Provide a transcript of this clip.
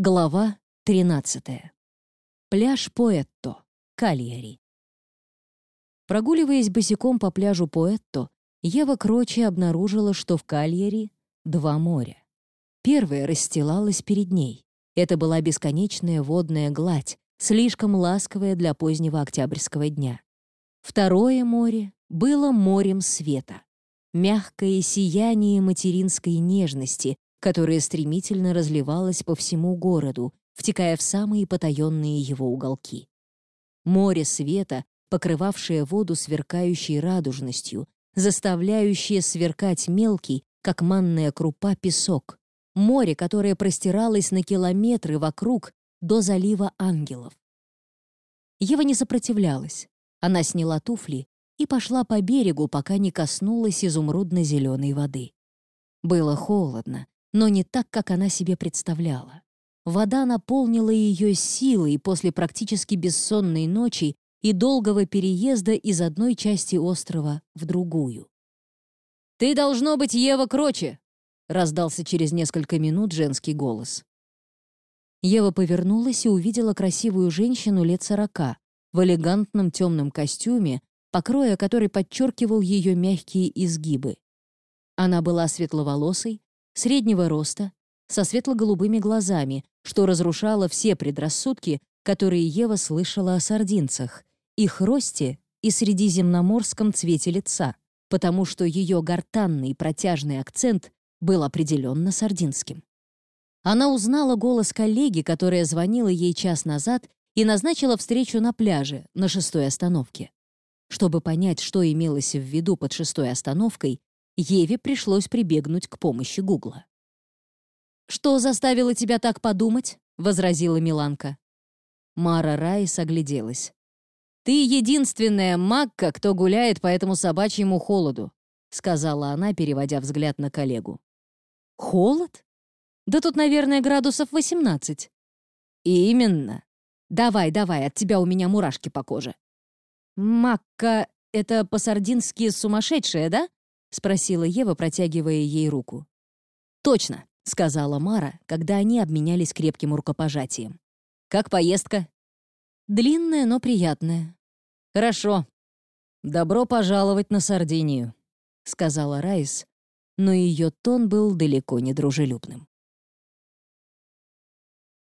Глава 13. Пляж Поэтто, Кальяри. Прогуливаясь босиком по пляжу Поэтто, Ева Крочи обнаружила, что в Кальяри два моря. Первое расстилалось перед ней. Это была бесконечная водная гладь, слишком ласковая для позднего октябрьского дня. Второе море было морем света. Мягкое сияние материнской нежности, которая стремительно разливалась по всему городу, втекая в самые потаенные его уголки. Море света, покрывавшее воду сверкающей радужностью, заставляющее сверкать мелкий, как манная крупа, песок. Море, которое простиралось на километры вокруг до залива ангелов. Ева не сопротивлялась. Она сняла туфли и пошла по берегу, пока не коснулась изумрудно-зеленой воды. Было холодно, но не так, как она себе представляла. Вода наполнила ее силой после практически бессонной ночи и долгого переезда из одной части острова в другую. «Ты должно быть Ева Кроче!» — раздался через несколько минут женский голос. Ева повернулась и увидела красивую женщину лет сорока в элегантном темном костюме, покроя который подчеркивал ее мягкие изгибы. Она была светловолосой, среднего роста, со светло-голубыми глазами, что разрушало все предрассудки, которые Ева слышала о сардинцах, их росте и средиземноморском цвете лица, потому что ее гортанный протяжный акцент был определенно сардинским. Она узнала голос коллеги, которая звонила ей час назад и назначила встречу на пляже на шестой остановке. Чтобы понять, что имелось в виду под шестой остановкой, Еве пришлось прибегнуть к помощи Гугла. «Что заставило тебя так подумать?» — возразила Миланка. Мара Райс огляделась. «Ты единственная Макка, кто гуляет по этому собачьему холоду», — сказала она, переводя взгляд на коллегу. «Холод? Да тут, наверное, градусов 18». «Именно. Давай, давай, от тебя у меня мурашки по коже». «Макка — это по-сардински сумасшедшая, да?» — спросила Ева, протягивая ей руку. «Точно», — сказала Мара, когда они обменялись крепким рукопожатием. «Как поездка?» «Длинная, но приятная». «Хорошо. Добро пожаловать на Сардинию», — сказала Райс, но ее тон был далеко не дружелюбным.